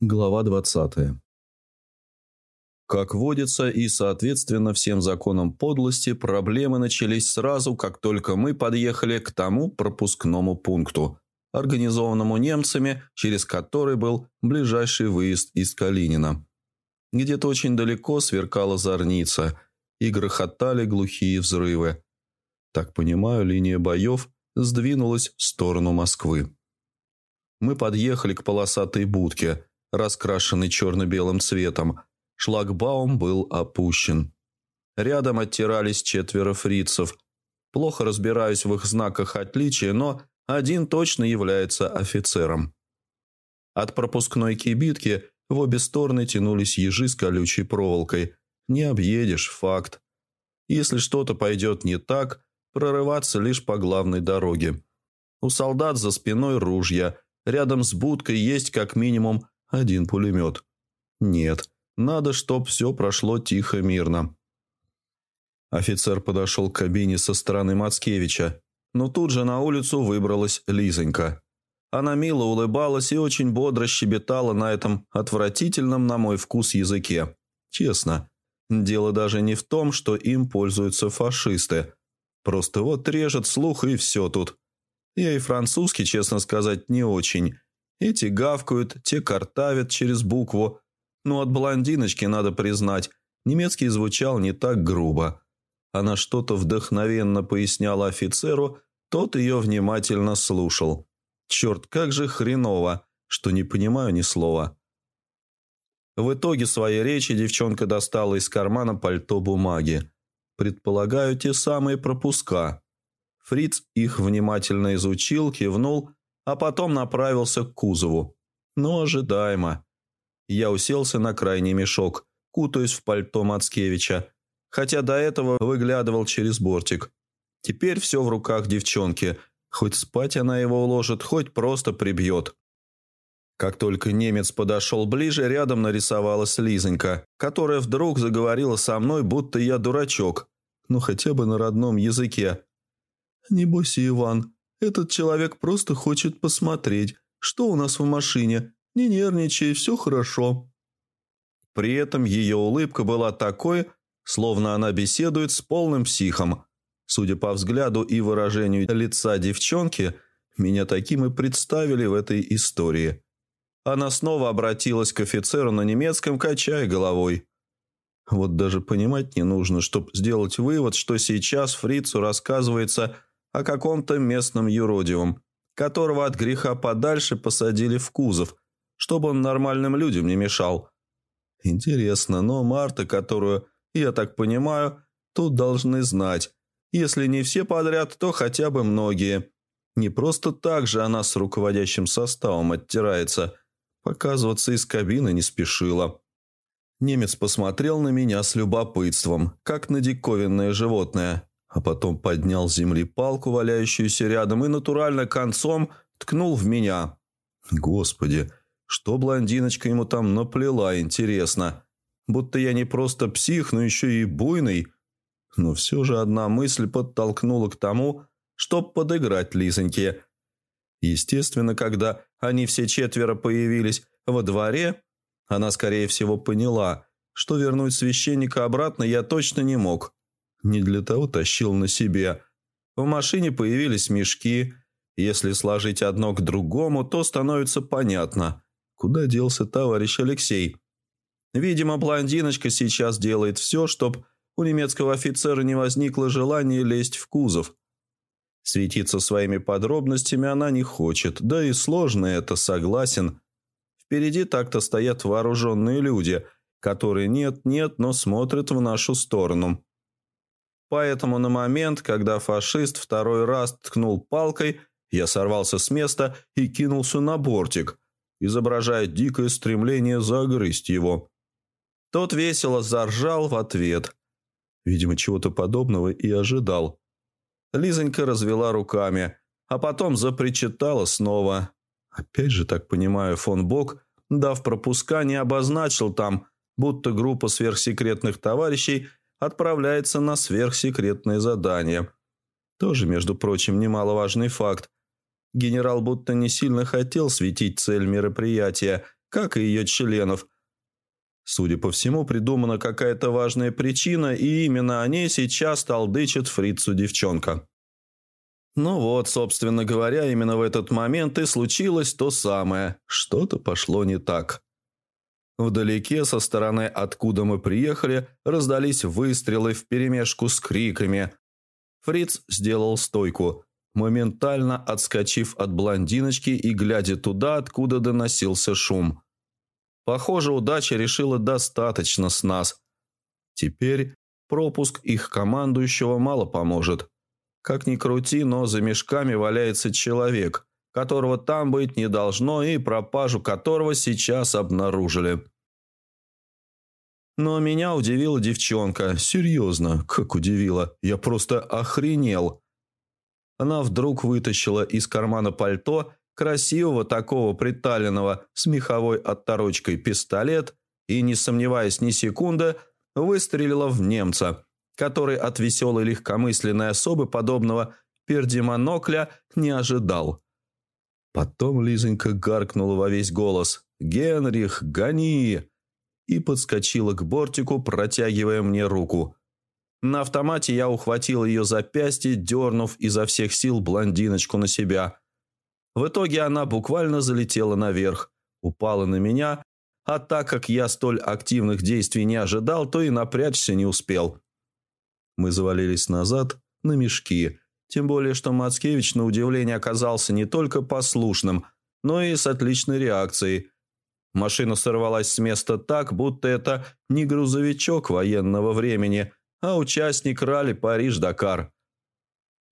Глава 20. Как водится и соответственно всем законам подлости, проблемы начались сразу, как только мы подъехали к тому пропускному пункту, организованному немцами, через который был ближайший выезд из Калинина. Где-то очень далеко сверкала зорница и грохотали глухие взрывы. Так понимаю, линия боев сдвинулась в сторону Москвы. Мы подъехали к полосатой будке – раскрашенный черно-белым цветом. Шлагбаум был опущен. Рядом оттирались четверо фрицев. Плохо разбираюсь в их знаках отличия, но один точно является офицером. От пропускной кибитки в обе стороны тянулись ежи с колючей проволокой. Не объедешь, факт. Если что-то пойдет не так, прорываться лишь по главной дороге. У солдат за спиной ружья, рядом с будкой есть как минимум один пулемет. Нет, надо, чтоб все прошло тихо, мирно. Офицер подошел к кабине со стороны Мацкевича, но тут же на улицу выбралась Лизонька. Она мило улыбалась и очень бодро щебетала на этом отвратительном, на мой вкус, языке. Честно, дело даже не в том, что им пользуются фашисты. Просто вот режет слух и все тут. Я и французский, честно сказать, не очень. Эти гавкают, те картавят через букву. Но от блондиночки, надо признать, немецкий звучал не так грубо. Она что-то вдохновенно поясняла офицеру, тот ее внимательно слушал. Черт, как же хреново, что не понимаю ни слова. В итоге своей речи девчонка достала из кармана пальто бумаги. Предполагаю, те самые пропуска. Фриц их внимательно изучил, кивнул а потом направился к кузову. Но ожидаемо. Я уселся на крайний мешок, кутаясь в пальто Мацкевича, хотя до этого выглядывал через бортик. Теперь все в руках девчонки. Хоть спать она его уложит, хоть просто прибьет. Как только немец подошел ближе, рядом нарисовалась Лизонька, которая вдруг заговорила со мной, будто я дурачок. Ну, хотя бы на родном языке. «Не бойся, Иван, этот человек просто хочет посмотреть, что у нас в машине. Не нервничай, все хорошо». При этом ее улыбка была такой, словно она беседует с полным психом. Судя по взгляду и выражению лица девчонки, меня таким и представили в этой истории. Она снова обратилась к офицеру на немецком, качая головой. Вот даже понимать не нужно, чтобы сделать вывод, что сейчас фрицу рассказывается о каком-то местном юродивом, которого от греха подальше посадили в кузов, чтобы он нормальным людям не мешал. Интересно, но Марта, которую, я так понимаю, тут должны знать. Если не все подряд, то хотя бы многие. Не просто так же она с руководящим составом оттирается. Показываться из кабины не спешила. Немец посмотрел на меня с любопытством, как на диковинное животное а потом поднял с земли палку, валяющуюся рядом, и натурально концом ткнул в меня. Господи, что блондиночка ему там наплела, интересно. Будто я не просто псих, но еще и буйный. Но все же одна мысль подтолкнула к тому, чтоб подыграть Лизоньке. Естественно, когда они все четверо появились во дворе, она, скорее всего, поняла, что вернуть священника обратно я точно не мог. Не для того тащил на себе. В машине появились мешки. Если сложить одно к другому, то становится понятно, куда делся товарищ Алексей. Видимо, блондиночка сейчас делает все, чтобы у немецкого офицера не возникло желания лезть в кузов. Светиться своими подробностями она не хочет, да и сложно это, согласен. Впереди так-то стоят вооруженные люди, которые нет-нет, но смотрят в нашу сторону. Поэтому на момент, когда фашист второй раз ткнул палкой, я сорвался с места и кинулся на бортик, изображая дикое стремление загрызть его. Тот весело заржал в ответ. Видимо, чего-то подобного и ожидал. Лизонька развела руками, а потом запричитала снова. Опять же, так понимаю, фон Бок, дав пропуска, не обозначил там, будто группа сверхсекретных товарищей – отправляется на сверхсекретное задание. Тоже, между прочим, немаловажный факт. Генерал будто не сильно хотел светить цель мероприятия, как и ее членов. Судя по всему, придумана какая-то важная причина, и именно о ней сейчас толдычит фрицу девчонка. Ну вот, собственно говоря, именно в этот момент и случилось то самое. Что-то пошло не так. Вдалеке, со стороны, откуда мы приехали, раздались выстрелы вперемешку с криками. Фриц сделал стойку, моментально отскочив от блондиночки и глядя туда, откуда доносился шум. Похоже, удача решила достаточно с нас. Теперь пропуск их командующего мало поможет. Как ни крути, но за мешками валяется человек, которого там быть не должно и пропажу которого сейчас обнаружили. Но меня удивила девчонка. Серьезно, как удивила. Я просто охренел. Она вдруг вытащила из кармана пальто красивого такого приталенного с меховой отторочкой пистолет и, не сомневаясь ни секунды, выстрелила в немца, который от веселой легкомысленной особы подобного пердемонокля не ожидал. Потом Лизонька гаркнула во весь голос «Генрих, гони!» и подскочила к бортику, протягивая мне руку. На автомате я ухватил ее запястье, дернув изо всех сил блондиночку на себя. В итоге она буквально залетела наверх, упала на меня, а так как я столь активных действий не ожидал, то и напрячься не успел. Мы завалились назад на мешки, тем более что Мацкевич на удивление оказался не только послушным, но и с отличной реакцией. Машина сорвалась с места так, будто это не грузовичок военного времени, а участник ралли Париж-Дакар.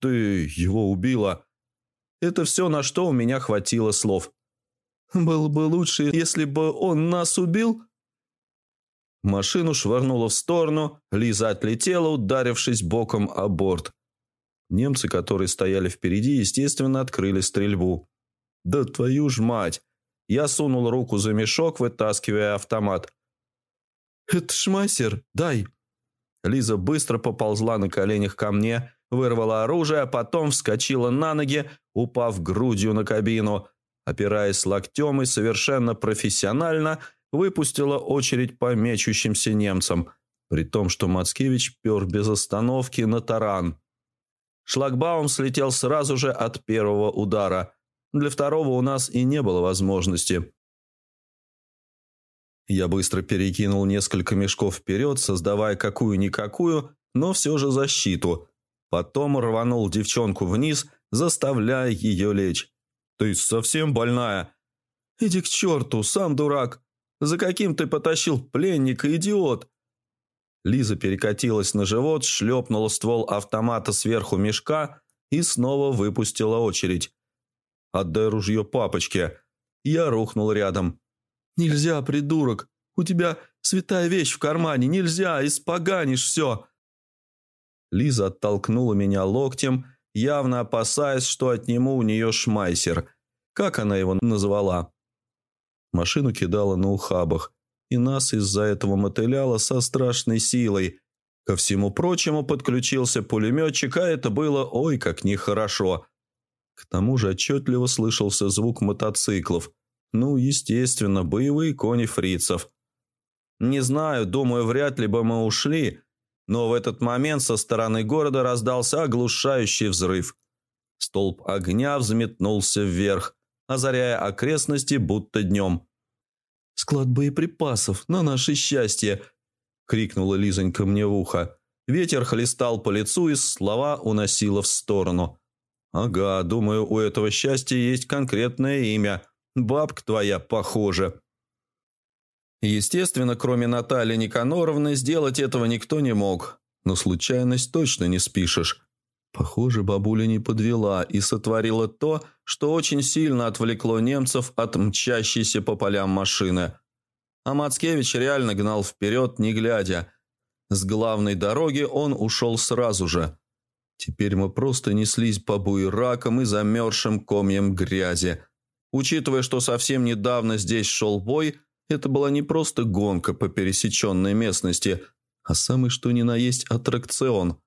«Ты его убила?» Это все, на что у меня хватило слов. «Было бы лучше, если бы он нас убил?» Машину швырнуло в сторону, Лиза отлетела, ударившись боком о борт. Немцы, которые стояли впереди, естественно, открыли стрельбу. «Да твою ж мать!» Я сунул руку за мешок, вытаскивая автомат. «Это шмайсер, дай!» Лиза быстро поползла на коленях ко мне, вырвала оружие, а потом вскочила на ноги, упав грудью на кабину, опираясь локтем и совершенно профессионально выпустила очередь по мечущимся немцам, при том, что Мацкевич пер без остановки на таран. Шлагбаум слетел сразу же от первого удара. Для второго у нас и не было возможности. Я быстро перекинул несколько мешков вперед, создавая какую-никакую, но все же защиту. Потом рванул девчонку вниз, заставляя ее лечь. «Ты совсем больная?» «Иди к черту, сам дурак! За каким ты потащил пленника, идиот?» Лиза перекатилась на живот, шлепнула ствол автомата сверху мешка и снова выпустила очередь. «Отдай ружье папочке!» Я рухнул рядом. «Нельзя, придурок! У тебя святая вещь в кармане! Нельзя! Испоганишь все!» Лиза оттолкнула меня локтем, явно опасаясь, что отниму у нее шмайсер. Как она его назвала? Машину кидала на ухабах, и нас из-за этого мотыляла со страшной силой. Ко всему прочему подключился пулеметчик, а это было ой как нехорошо. К тому же отчетливо слышался звук мотоциклов – ну, естественно, боевые кони фрицев. Не знаю, думаю, вряд ли бы мы ушли, но в этот момент со стороны города раздался оглушающий взрыв. Столб огня взметнулся вверх, озаряя окрестности будто днем. «Склад боеприпасов, на наше счастье!» — крикнула Лизонька мне в ухо. Ветер хлестал по лицу, и слова уносило в сторону. «Ага, думаю, у этого счастья есть конкретное имя — Бабка твоя похожа». Естественно, кроме Натальи Никаноровны, сделать этого никто не мог. Но случайность точно не спишешь. Похоже, бабуля не подвела и сотворила то, что очень сильно отвлекло немцев от мчащейся по полям машины. А Мацкевич реально гнал вперед, не глядя. С главной дороги он ушел сразу же. Теперь мы просто неслись по буеракам и замерзшим комьям грязи – Учитывая, что совсем недавно здесь шел бой, это была не просто гонка по пересеченной местности, а самый что ни на есть аттракцион.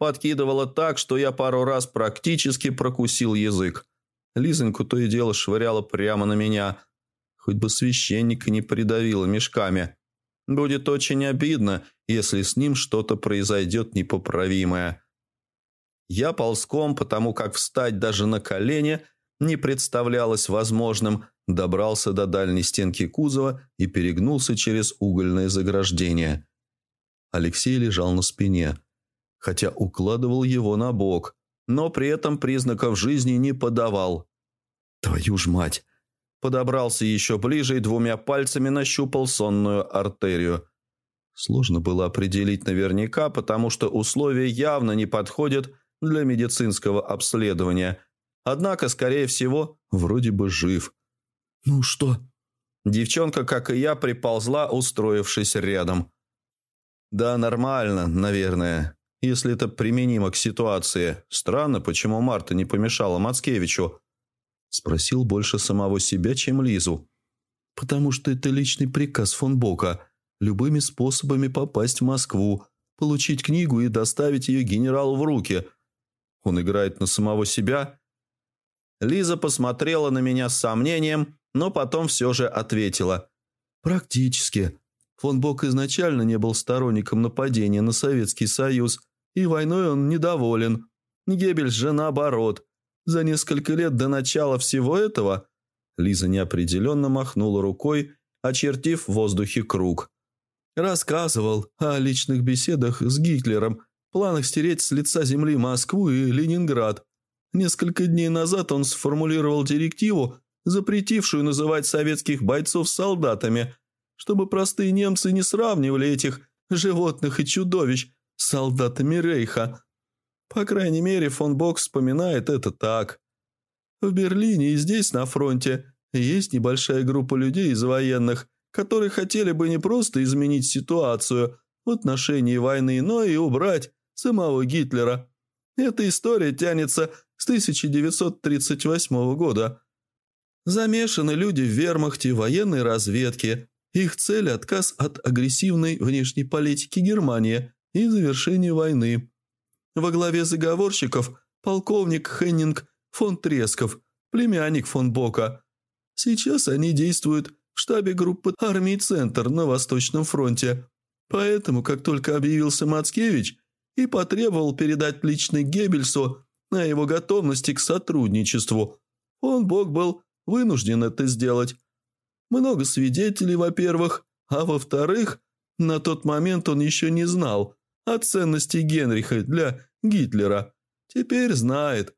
Подкидывало так, что я пару раз практически прокусил язык. Лизоньку то и дело швыряла прямо на меня. Хоть бы священника не придавило мешками. Будет очень обидно, если с ним что-то произойдет непоправимое. Я ползком, потому как встать даже на колени не представлялось возможным, добрался до дальней стенки кузова и перегнулся через угольное заграждение. Алексей лежал на спине, хотя укладывал его на бок, но при этом признаков жизни не подавал. «Твою ж мать!» Подобрался еще ближе и двумя пальцами нащупал сонную артерию. Сложно было определить наверняка, потому что условия явно не подходят для медицинского обследования. Однако, скорее всего, вроде бы жив. «Ну что?» Девчонка, как и я, приползла, устроившись рядом. «Да, нормально, наверное, если это применимо к ситуации. Странно, почему Марта не помешала Мацкевичу. Спросил больше самого себя, чем Лизу. «Потому что это личный приказ фон Бока. Любыми способами попасть в Москву, получить книгу и доставить ее генералу в руки. Он играет на самого себя?» Лиза посмотрела на меня с сомнением, но потом все же ответила. «Практически. Фон Бок изначально не был сторонником нападения на Советский Союз, и войной он недоволен. Геббельс же наоборот. За несколько лет до начала всего этого Лиза неопределенно махнула рукой, очертив в воздухе круг. Рассказывал о личных беседах с Гитлером, планах стереть с лица земли Москву и Ленинград. Несколько дней назад он сформулировал директиву, запретившую называть советских бойцов солдатами, чтобы простые немцы не сравнивали этих животных и чудовищ солдатами Рейха. По крайней мере, фон Бок вспоминает это так. В Берлине и здесь, на фронте, есть небольшая группа людей из военных, которые хотели бы не просто изменить ситуацию в отношении войны, но и убрать самого Гитлера. Эта история тянется с 1938 года. Замешаны люди в вермахте, военной разведке. Их цель – отказ от агрессивной внешней политики Германии и завершение войны. Во главе заговорщиков полковник Хеннинг фон Тресков, племянник фон Бока. Сейчас они действуют в штабе группы армий «Центр» на Восточном фронте. Поэтому, как только объявился Мацкевич и потребовал передать лично Геббельсу на его готовности к сотрудничеству, фон Бок был вынужден это сделать. Много свидетелей, во-первых, а во-вторых, на тот момент он еще не знал – о ценности Генриха для Гитлера. Теперь знает,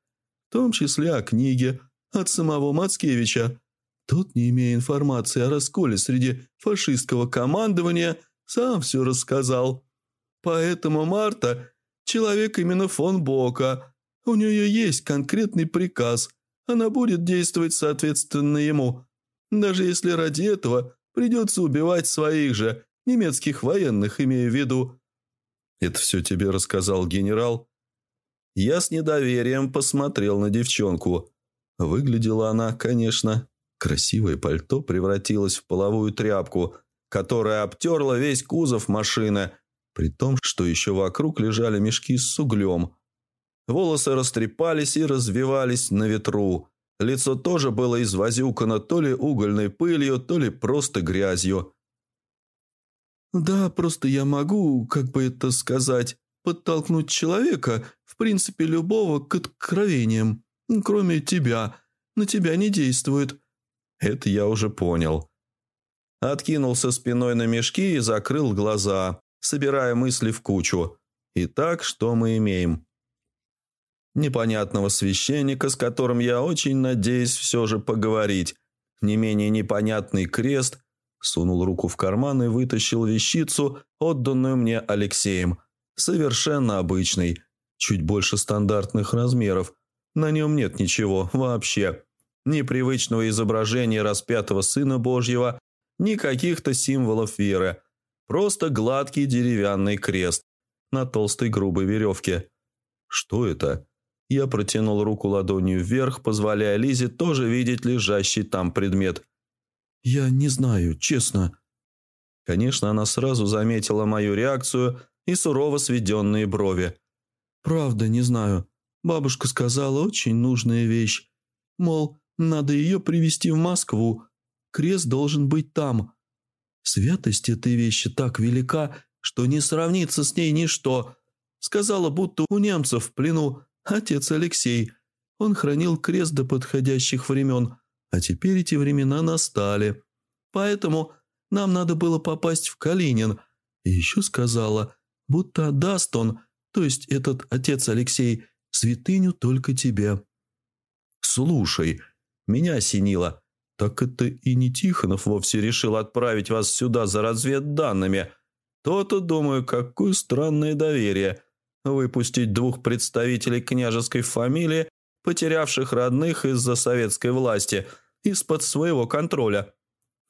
в том числе о книге от самого Мацкевича. Тот, не имея информации о расколе среди фашистского командования, сам все рассказал. Поэтому Марта – человек именно фон Бока. У нее есть конкретный приказ. Она будет действовать соответственно ему. Даже если ради этого придется убивать своих же, немецких военных, имея в виду. «Это все тебе рассказал генерал?» Я с недоверием посмотрел на девчонку. Выглядела она, конечно. Красивое пальто превратилось в половую тряпку, которая обтерла весь кузов машины, при том, что еще вокруг лежали мешки с углем. Волосы растрепались и развивались на ветру. Лицо тоже было извозюкано то ли угольной пылью, то ли просто грязью. «Да, просто я могу, как бы это сказать, подтолкнуть человека, в принципе, любого к откровениям, кроме тебя. На тебя не действует». Это я уже понял. Откинулся спиной на мешки и закрыл глаза, собирая мысли в кучу. Итак, что мы имеем? Непонятного священника, с которым я очень надеюсь все же поговорить. Не менее непонятный крест – Сунул руку в карман и вытащил вещицу, отданную мне Алексеем. Совершенно обычный, чуть больше стандартных размеров. На нем нет ничего вообще. Ни привычного изображения распятого Сына Божьего, ни каких-то символов веры. Просто гладкий деревянный крест на толстой грубой веревке. Что это? Я протянул руку ладонью вверх, позволяя Лизе тоже видеть лежащий там предмет – «Я не знаю, честно». Конечно, она сразу заметила мою реакцию и сурово сведенные брови. «Правда, не знаю. Бабушка сказала очень нужная вещь. Мол, надо ее привезти в Москву. крест должен быть там. Святость этой вещи так велика, что не сравнится с ней ничто. Сказала, будто у немцев в плену отец Алексей. Он хранил крест до подходящих времен, а теперь эти времена настали. Поэтому нам надо было попасть в Калинин. И еще сказала, будто отдаст он, то есть этот отец Алексей, святыню только тебе. Слушай, меня осенило. Так это и не Тихонов вовсе решил отправить вас сюда за разведданными. То-то, думаю, какое странное доверие. Выпустить двух представителей княжеской фамилии, потерявших родных из-за советской власти, из-под своего контроля.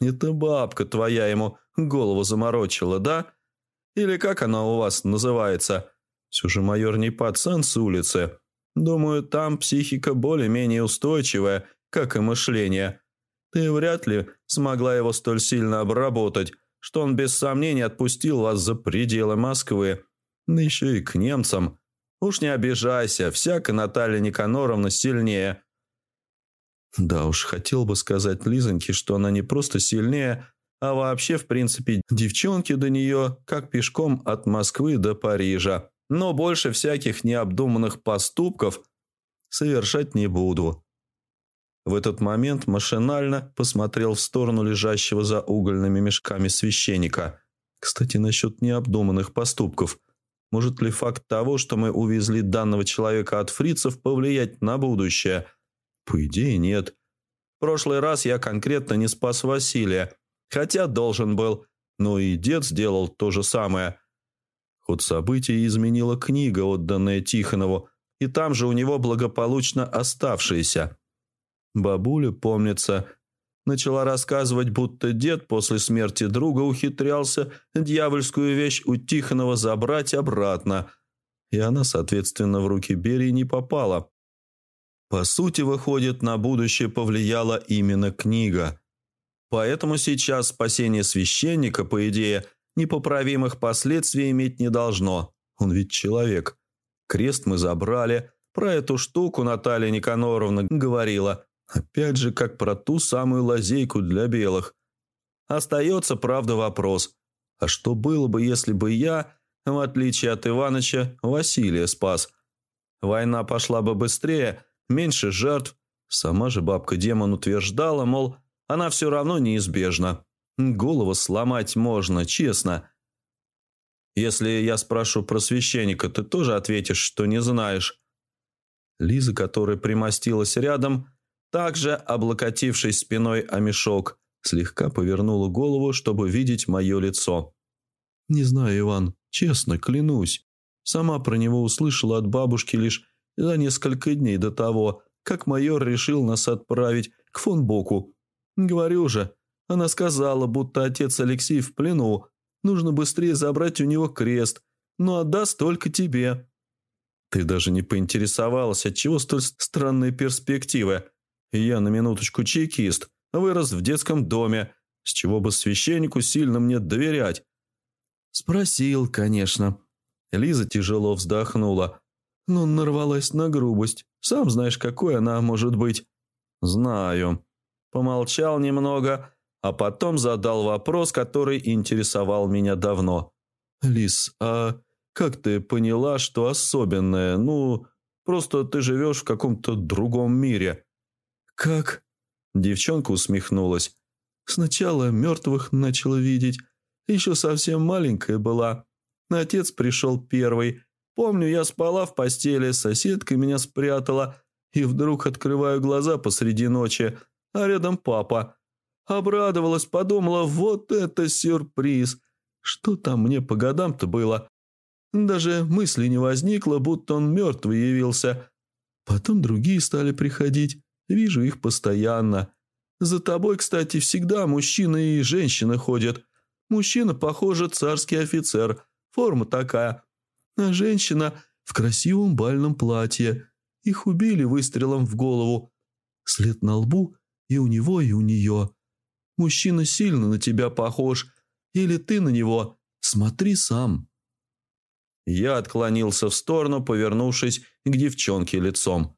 Это бабка твоя ему голову заморочила, да? Или как она у вас называется? Все же майор не пацан с улицы. Думаю, там психика более-менее устойчивая, как и мышление. Ты вряд ли смогла его столь сильно обработать, что он без сомнений отпустил вас за пределы Москвы, да еще и к немцам. Уж не обижайся, всяко Наталья Никаноровна сильнее. Да уж, хотел бы сказать Лизоньке, что она не просто сильнее, а вообще, в принципе, девчонки до нее, как пешком от Москвы до Парижа. Но больше всяких необдуманных поступков совершать не буду. В этот момент машинально посмотрел в сторону лежащего за угольными мешками священника. Кстати, насчет необдуманных поступков. Может ли факт того, что мы увезли данного человека от фрицев, повлиять на будущее – по идее, нет. Прошлый раз я конкретно не спас Василия, хотя должен был, но и дед сделал то же самое. Ход событий изменила книга, отданная Тихонову, и там же у него благополучно оставшаяся. Бабуля, помнится, начала рассказывать, будто дед после смерти друга ухитрялся дьявольскую вещь у Тихонова забрать обратно, и она, соответственно, в руки Берии не попала. По сути, выходит, на будущее повлияла именно книга. Поэтому сейчас спасение священника, по идее, непоправимых последствий иметь не должно. Он ведь человек. Крест мы забрали. Про эту штуку Наталья Никаноровна говорила. Опять же, как про ту самую лазейку для белых. Остается, правда, вопрос. А что было бы, если бы я, в отличие от Иваныча, Василия спас? Война пошла бы быстрее – меньше жертв. Сама же бабка-демон утверждала, мол, она все равно неизбежна. Голову сломать можно, честно. Если я спрошу про священника, ты тоже ответишь, что не знаешь. Лиза, которая примостилась рядом, также, облокотившись спиной о мешок, слегка повернула голову, чтобы видеть мое лицо. «Не знаю, Иван, честно, клянусь. Сама про него услышала от бабушки лишь за несколько дней до того, как майор решил нас отправить к фон Боку. Говорю же, она сказала, будто отец Алексей в плену. Нужно быстрее забрать у него крест, но отдаст только тебе. Ты даже не поинтересовалась, отчего столь странные перспективы. Я на минуточку чекист, вырос в детском доме, с чего бы священнику сильно мне доверять. Спросил, конечно. Лиза тяжело вздохнула но нарвалась на грубость. Сам знаешь, какой она может быть». «Знаю». Помолчал немного, а потом задал вопрос, который интересовал меня давно. «Лис, а как ты поняла, что особенное? Ну, просто ты живешь в каком-то другом мире». «Как?» Девчонка усмехнулась. «Сначала мертвых начала видеть. Еще совсем маленькая была. Отец пришел первый, Помню, я спала в постели, соседка меня спрятала, и вдруг открываю глаза посреди ночи, а рядом папа. Обрадовалась, подумала, вот это сюрприз. Что там мне по годам-то было? Даже мысли не возникло, будто он мертвый явился. Потом другие стали приходить, вижу их постоянно. За тобой, кстати, всегда мужчина и женщина ходят. Мужчина, похоже, царский офицер, форма такая, а женщина в красивом бальном платье. Их убили выстрелом в голову. След на лбу и у него, и у нее. Мужчина сильно на тебя похож. Или ты на него. Смотри сам». Я отклонился в сторону, повернувшись к девчонке лицом.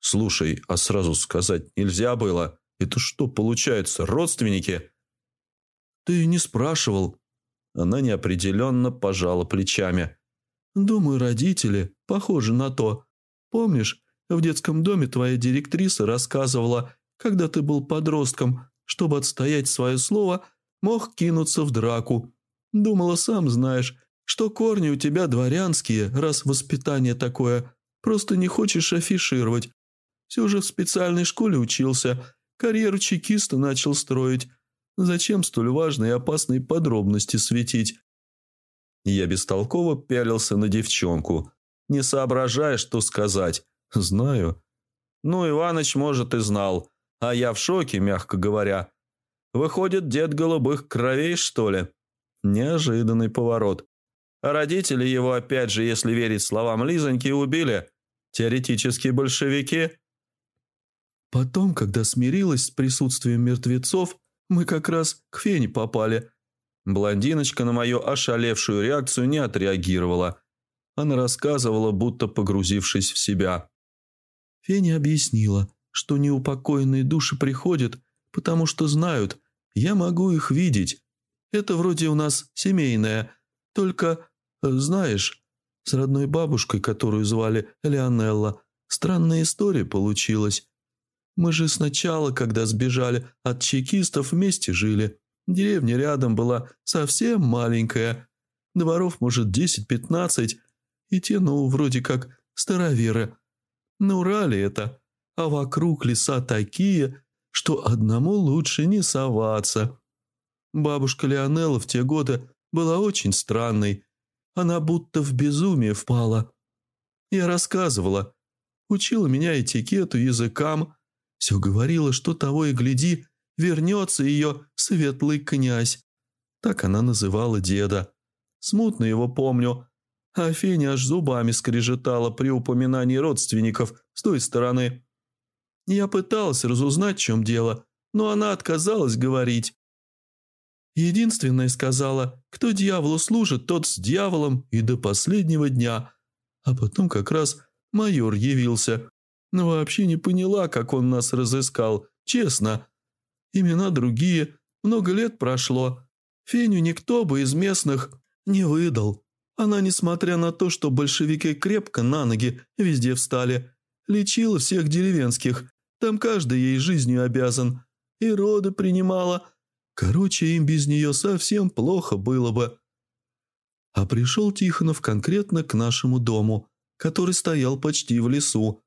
«Слушай, а сразу сказать нельзя было? Это что, получается, родственники?» «Ты не спрашивал». Она неопределенно пожала плечами. «Думаю, родители похожи на то. Помнишь, в детском доме твоя директриса рассказывала, когда ты был подростком, чтобы отстоять свое слово, мог кинуться в драку. Думала, сам знаешь, что корни у тебя дворянские, раз воспитание такое. Просто не хочешь афишировать. Все же в специальной школе учился, карьеру чекиста начал строить. Зачем столь важные и опасные подробности светить? Я бестолково пялился на девчонку, не соображая, что сказать. Знаю. Ну, Иваныч, может, и знал, а я в шоке, мягко говоря. Выходит, дед голубых кровей, что ли? Неожиданный поворот. А родители его, опять же, если верить словам Лизоньки, убили. Теоретически большевики. Потом, когда смирилась с присутствием мертвецов, мы как раз к Фене попали. Блондиночка на мою ошалевшую реакцию не отреагировала. Она рассказывала, будто погрузившись в себя. Феня объяснила, что неупокоенные души приходят, потому что знают, я могу их видеть. Это вроде у нас семейное, только, э, знаешь, с родной бабушкой, которую звали Леонелла, странная история получилась. Мы же сначала, когда сбежали от чекистов, вместе жили. Деревня рядом была совсем маленькая. Дворов, может, десять-пятнадцать. И те, ну, вроде как староверы. На Урале это. А вокруг леса такие, что одному лучше не соваться. Бабушка Леонелла в те годы была очень странной. Она будто в безумие впала. Я рассказывала. Учила меня этикету, языкам, все говорила, что того и гляди, вернется ее светлый князь. Так она называла деда. Смутно его помню. А Феня аж зубами скрежетала при упоминании родственников с той стороны. Я пыталась разузнать, в чем дело, но она отказалась говорить. Единственное сказала, кто дьяволу служит, тот с дьяволом и до последнего дня. А потом как раз майор явился но вообще не поняла, как он нас разыскал, честно. Имена другие, много лет прошло. Феню никто бы из местных не выдал. Она, несмотря на то, что большевики крепко на ноги везде встали, лечила всех деревенских, там каждый ей жизнью обязан. И роды принимала. Короче, им без нее совсем плохо было бы. А пришел Тихонов конкретно к нашему дому, который стоял почти в лесу.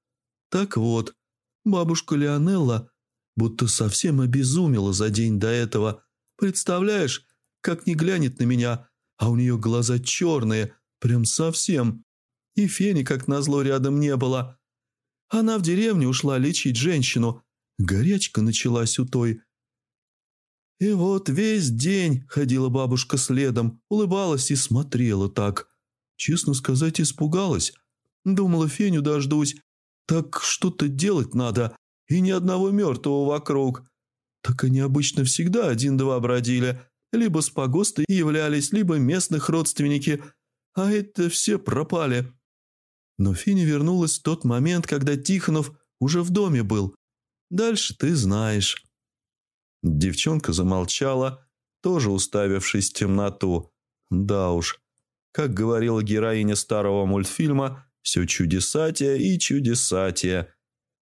Так вот, бабушка Леонелла будто совсем обезумела за день до этого. Представляешь, как не глянет на меня, а у нее глаза черные, прям совсем. И Фени, как назло, рядом не было. Она в деревню ушла лечить женщину. Горячка началась у той. И вот весь день ходила бабушка следом, улыбалась и смотрела так. Честно сказать, испугалась. Думала, Феню дождусь, так что-то делать надо, и ни одного мертвого вокруг. Так они обычно всегда один-два бродили, либо с погоста являлись, либо местных родственники, а это все пропали. Но Финя вернулась в тот момент, когда Тихонов уже в доме был. Дальше ты знаешь». Девчонка замолчала, тоже уставившись в темноту. Да уж, как говорила героиня старого мультфильма, все чудесатия и чудесатия.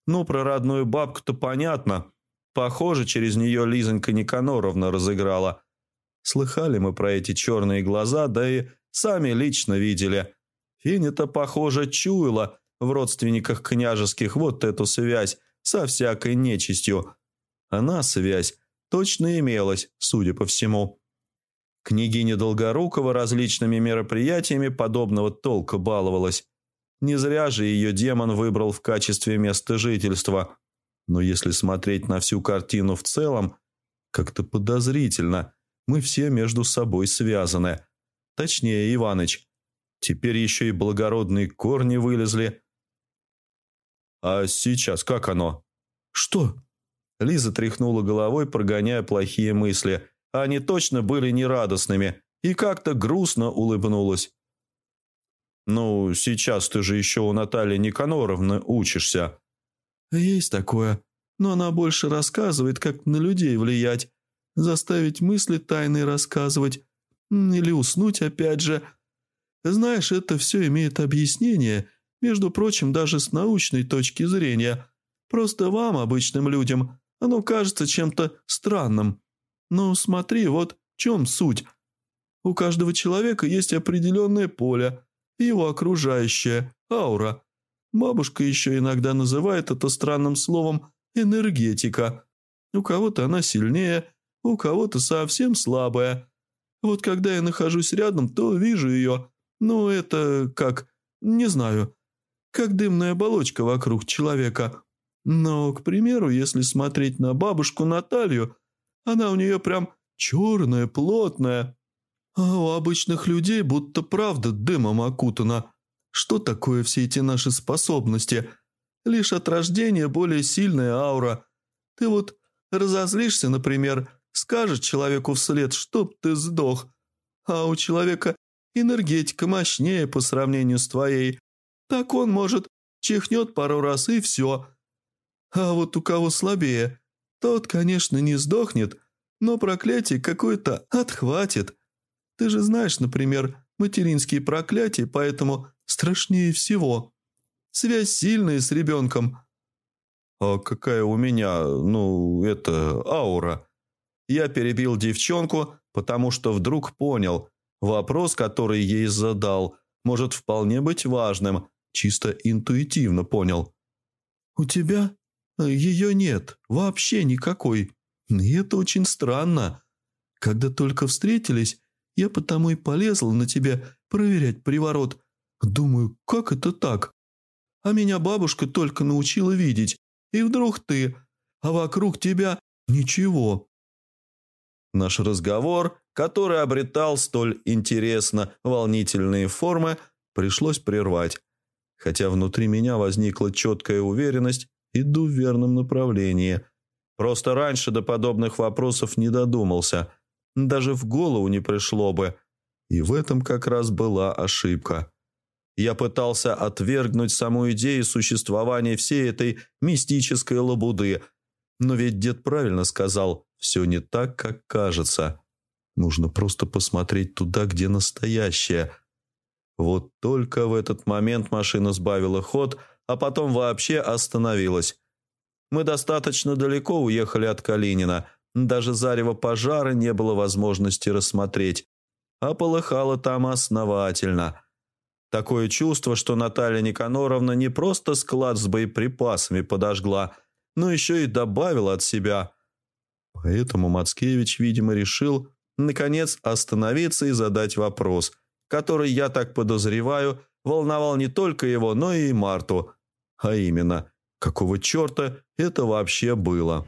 Ну, про родную бабку-то понятно. Похоже, через нее Лизонька Никаноровна разыграла. Слыхали мы про эти черные глаза, да и сами лично видели. Финя-то, похоже, чуяла в родственниках княжеских вот эту связь со всякой нечистью. Она, связь, точно имелась, судя по всему. Княгиня Долгорукова различными мероприятиями подобного толка баловалась. Не зря же ее демон выбрал в качестве места жительства. Но если смотреть на всю картину в целом, как-то подозрительно. Мы все между собой связаны. Точнее, Иваныч. Теперь еще и благородные корни вылезли. А сейчас как оно? Что? Лиза тряхнула головой, прогоняя плохие мысли. Они точно были нерадостными и как-то грустно улыбнулась. «Ну, сейчас ты же еще у Натальи Никаноровны учишься». «Есть такое. но она больше рассказывает, как на людей влиять, заставить мысли тайные рассказывать или уснуть опять же. Знаешь, это все имеет объяснение, между прочим, даже с научной точки зрения. Просто вам, обычным людям, оно кажется чем-то странным. Но смотри, вот в чем суть. У каждого человека есть определенное поле, его окружающее, аура. Бабушка еще иногда называет это странным словом энергетика. У кого-то она сильнее, у кого-то совсем слабая. Вот когда я нахожусь рядом, то вижу ее. Ну, это как, не знаю, как дымная оболочка вокруг человека. Но, к примеру, если смотреть на бабушку Наталью, она у нее прям черная, плотная. А у обычных людей будто правда дымом окутана. Что такое все эти наши способности – Лишь от рождения более сильная аура. Ты вот разозлишься, например, скажешь человеку вслед, чтоб ты сдох. А у человека энергетика мощнее по сравнению с твоей. Так он, может, чихнет пару раз и все. А вот у кого слабее, тот, конечно, не сдохнет, но проклятие какое-то отхватит. Ты же знаешь, например, материнские проклятия, поэтому страшнее всего. Связь сильная с ребенком». «А какая у меня, ну, это, аура?» Я перебил девчонку, потому что вдруг понял, вопрос, который ей задал, может вполне быть важным, чисто интуитивно понял. «У тебя? Ее нет, вообще никакой. И это очень странно. Когда только встретились, я потому и полезла на тебя проверять приворот. Думаю, как это так? А меня бабушка только научила видеть. И вдруг ты, а вокруг тебя ничего. Наш разговор, который обретал столь интересно волнительные формы, пришлось прервать. Хотя внутри меня возникла четкая уверенность, иду в верном направлении. Просто раньше до подобных вопросов не додумался. Даже в голову не пришло бы. И в этом как раз была ошибка. Я пытался отвергнуть саму идею существования всей этой мистической лабуды. Но ведь дед правильно сказал, все не так, как кажется. Нужно просто посмотреть туда, где настоящее. Вот только в этот момент машина сбавила ход, а потом вообще остановилась. Мы достаточно далеко уехали от Калинина. Даже зарево пожара не было возможности рассмотреть. А полыхало там основательно – Такое чувство, что Наталья Никаноровна не просто склад с боеприпасами подожгла, но еще и добавила от себя. Поэтому Мацкевич, видимо, решил, наконец, остановиться и задать вопрос, который, я так подозреваю, волновал не только его, но и Марту. А именно, какого черта это вообще было?»